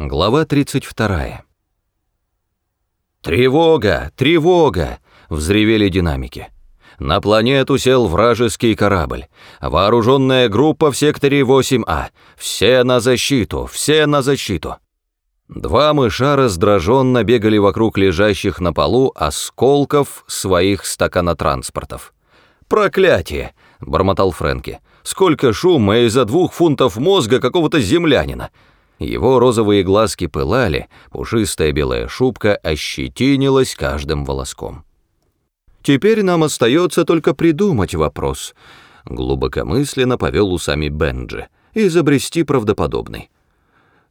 Глава 32. «Тревога! Тревога!» — взревели динамики. На планету сел вражеский корабль. Вооруженная группа в секторе 8А. Все на защиту, все на защиту. Два мыша раздраженно бегали вокруг лежащих на полу осколков своих стаканотранспортов. «Проклятие!» — бормотал Фрэнки. «Сколько шума из-за двух фунтов мозга какого-то землянина!» Его розовые глазки пылали, пушистая белая шубка ощетинилась каждым волоском. «Теперь нам остается только придумать вопрос», — глубокомысленно повел усами Бенджи, — «изобрести правдоподобный».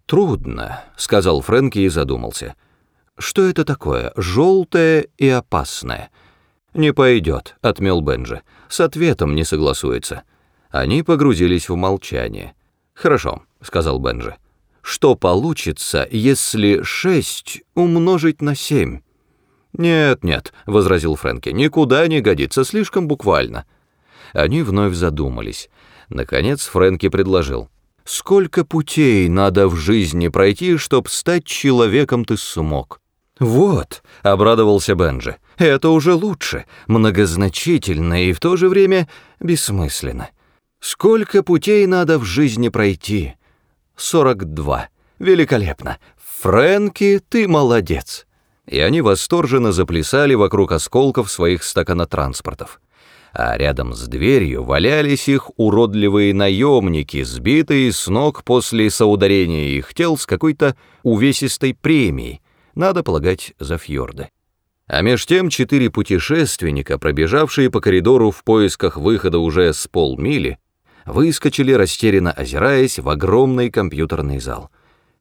«Трудно», — сказал Фрэнки и задумался. «Что это такое, желтое и опасное?» «Не пойдет», — отмел Бенджи, — «с ответом не согласуется». Они погрузились в молчание. «Хорошо», — сказал Бенджи что получится, если 6 умножить на 7? «Нет, нет», — возразил Фрэнки, — «никуда не годится, слишком буквально». Они вновь задумались. Наконец Фрэнки предложил. «Сколько путей надо в жизни пройти, чтобы стать человеком ты смог?» «Вот», — обрадовался Бенджи, — «это уже лучше, многозначительно и в то же время бессмысленно. Сколько путей надо в жизни пройти, 42. Великолепно. Фрэнки, ты молодец. И они восторженно заплясали вокруг осколков своих стаканотранспортов. А рядом с дверью валялись их уродливые наемники, сбитые с ног после соударения их тел с какой-то увесистой премией, надо полагать, за фьорды. А меж тем четыре путешественника, пробежавшие по коридору в поисках выхода уже с полмили, выскочили, растерянно озираясь, в огромный компьютерный зал.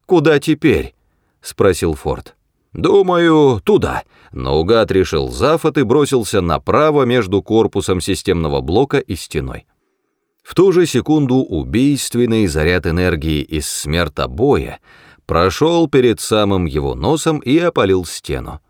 «Куда теперь?» — спросил Форд. «Думаю, туда», — наугад решил Зафот и бросился направо между корпусом системного блока и стеной. В ту же секунду убийственный заряд энергии из смертобоя прошел перед самым его носом и опалил стену.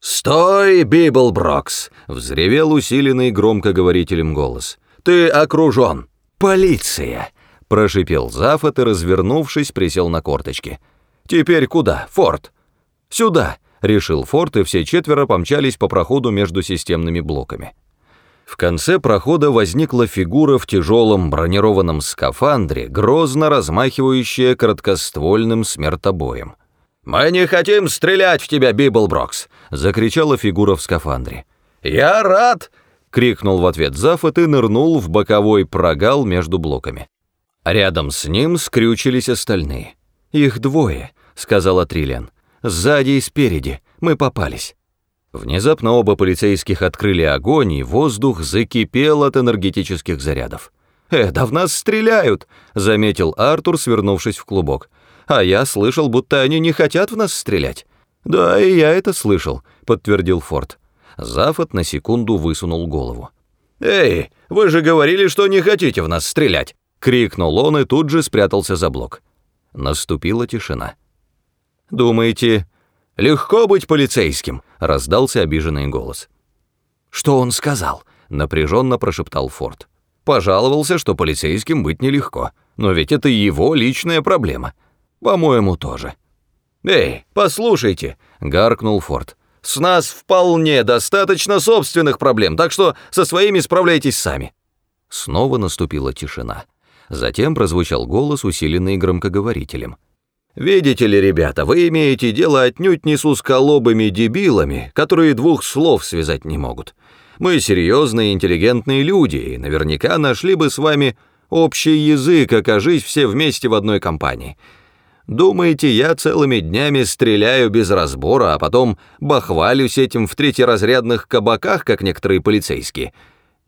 «Стой, Библброкс!» — взревел усиленный громкоговорителем голос. «Ты окружен!» «Полиция!» — прошипел Зафод и, развернувшись, присел на корточки. «Теперь куда, Форд?» «Сюда!» — решил Форд, и все четверо помчались по проходу между системными блоками. В конце прохода возникла фигура в тяжелом бронированном скафандре, грозно размахивающая короткоствольным смертобоем. «Мы не хотим стрелять в тебя, Библброкс!» — закричала фигура в скафандре. «Я рад!» Крикнул в ответ Зафод и нырнул в боковой прогал между блоками. Рядом с ним скрючились остальные. «Их двое», — сказала Триллиан. «Сзади и спереди. Мы попались». Внезапно оба полицейских открыли огонь, и воздух закипел от энергетических зарядов. «Э, да в нас стреляют!» — заметил Артур, свернувшись в клубок. «А я слышал, будто они не хотят в нас стрелять». «Да, и я это слышал», — подтвердил Форд. Зафот на секунду высунул голову. «Эй, вы же говорили, что не хотите в нас стрелять!» — крикнул он и тут же спрятался за блок. Наступила тишина. «Думаете, легко быть полицейским?» — раздался обиженный голос. «Что он сказал?» — напряженно прошептал Форд. «Пожаловался, что полицейским быть нелегко. Но ведь это его личная проблема. По-моему, тоже». «Эй, послушайте!» — гаркнул Форд. С нас вполне достаточно собственных проблем, так что со своими справляйтесь сами». Снова наступила тишина. Затем прозвучал голос, усиленный громкоговорителем. «Видите ли, ребята, вы имеете дело отнюдь не с узколобыми дебилами, которые двух слов связать не могут. Мы серьезные интеллигентные люди и наверняка нашли бы с вами общий язык, окажись все вместе в одной компании. Думаете, я целыми днями стреляю без разбора, а потом бахвалюсь этим в третьеразрядных кабаках, как некоторые полицейские?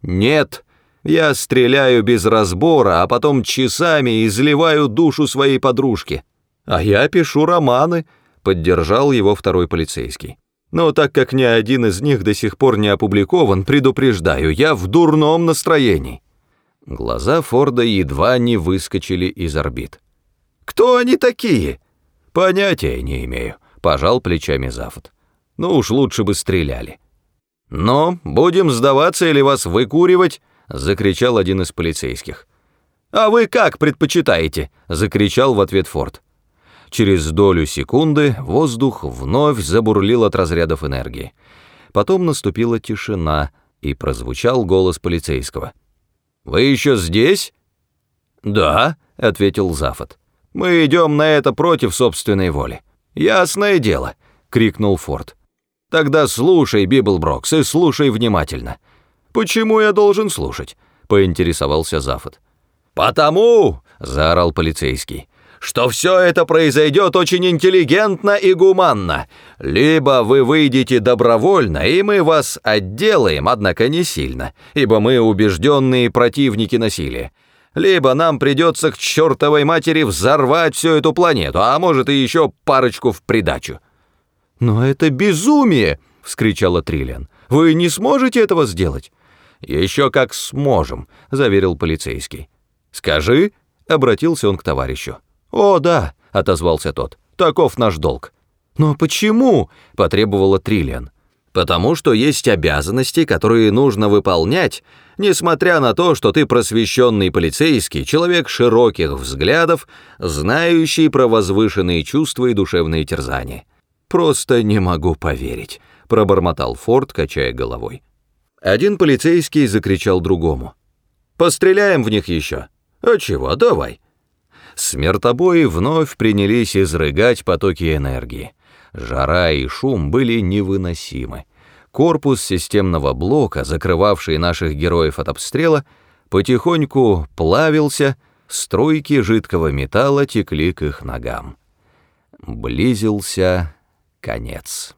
Нет, я стреляю без разбора, а потом часами изливаю душу своей подружки. А я пишу романы, поддержал его второй полицейский. Но так как ни один из них до сих пор не опубликован, предупреждаю, я в дурном настроении. Глаза Форда едва не выскочили из орбит. Кто они такие? Понятия не имею, пожал плечами Зафот. Ну уж лучше бы стреляли. Но будем сдаваться или вас выкуривать, закричал один из полицейских. А вы как предпочитаете? закричал в ответ Форд. Через долю секунды воздух вновь забурлил от разрядов энергии. Потом наступила тишина, и прозвучал голос полицейского. «Вы еще здесь?» «Да», — ответил Зафод. «Мы идем на это против собственной воли». «Ясное дело», — крикнул Форд. «Тогда слушай, Библброкс, и слушай внимательно». «Почему я должен слушать?» — поинтересовался Зафод. «Потому», — заорал полицейский, что все это произойдет очень интеллигентно и гуманно. Либо вы выйдете добровольно, и мы вас отделаем, однако не сильно, ибо мы убежденные противники насилия. Либо нам придется к чертовой матери взорвать всю эту планету, а может и еще парочку в придачу». «Но это безумие!» — вскричала Триллиан. «Вы не сможете этого сделать?» «Еще как сможем», — заверил полицейский. «Скажи», — обратился он к товарищу. «О, да», — отозвался тот, — «таков наш долг». «Но почему?» — потребовала Триллиан. «Потому что есть обязанности, которые нужно выполнять, несмотря на то, что ты просвещенный полицейский, человек широких взглядов, знающий про возвышенные чувства и душевные терзания». «Просто не могу поверить», — пробормотал Форд, качая головой. Один полицейский закричал другому. «Постреляем в них еще». «А чего, давай». Смертобои вновь принялись изрыгать потоки энергии. Жара и шум были невыносимы. Корпус системного блока, закрывавший наших героев от обстрела, потихоньку плавился, струйки жидкого металла текли к их ногам. Близился конец.